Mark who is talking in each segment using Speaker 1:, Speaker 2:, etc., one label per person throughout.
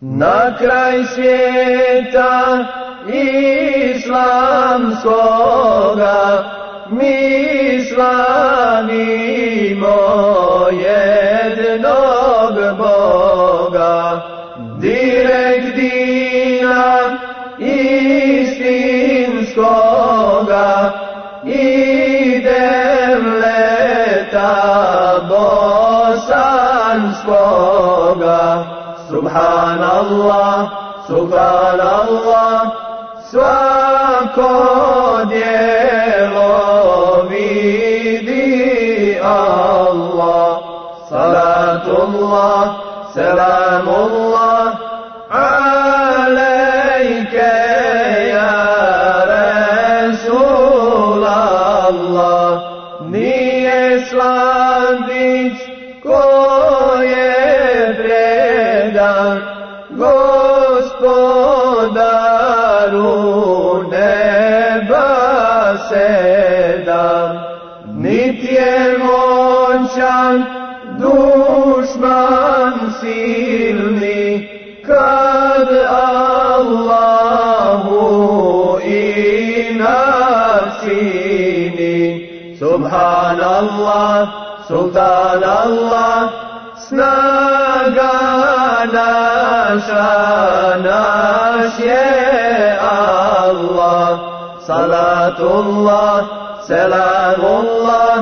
Speaker 1: Na kraj svijeta islamskoga mi slavimo jednog Boga. Direkt dina istinskoga idem leta bosanskoga. Subhanallah, Subhanallah, سبحان الله svako djelo vidi Allah. Salatullah, selamullah. Alejke ja Rasulallah. Nije slabić ko dušman silni kad Allahu inacini. Subhanallah, Sultanallah, snaga naša, naš je Allah. Salatullah, selamullah,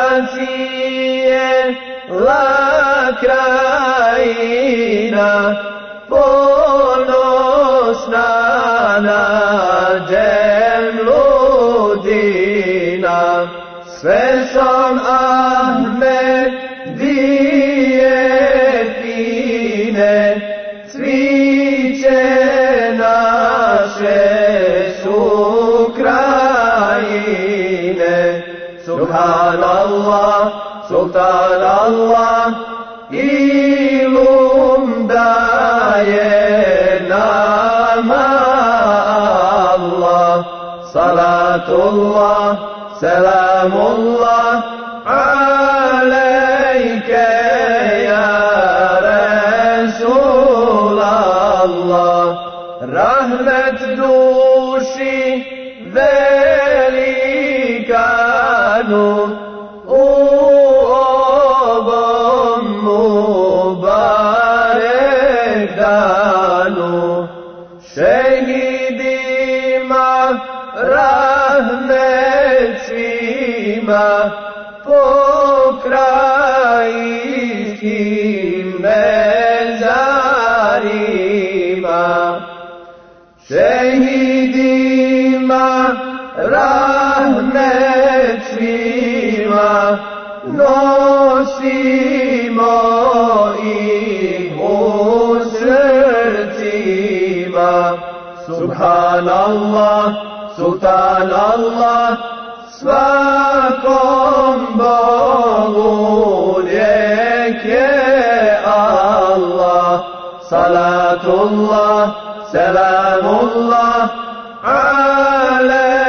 Speaker 1: Naša la krajina, ponosna na džemludina. Sve sam Ahmed dijetine, cviće سبحان الله سبحان الله. إلهمداي نما الله. صلاة الله سلام الله. عليك يا رسول الله. رحمة دوشي ذي velikanu, u ovom mubarek danu. Šehidima rahmet svima pokrajskim Subhanallah, Sultanallah, svakom Bogu lijek je Allah. Salatullah, selamullah, alejke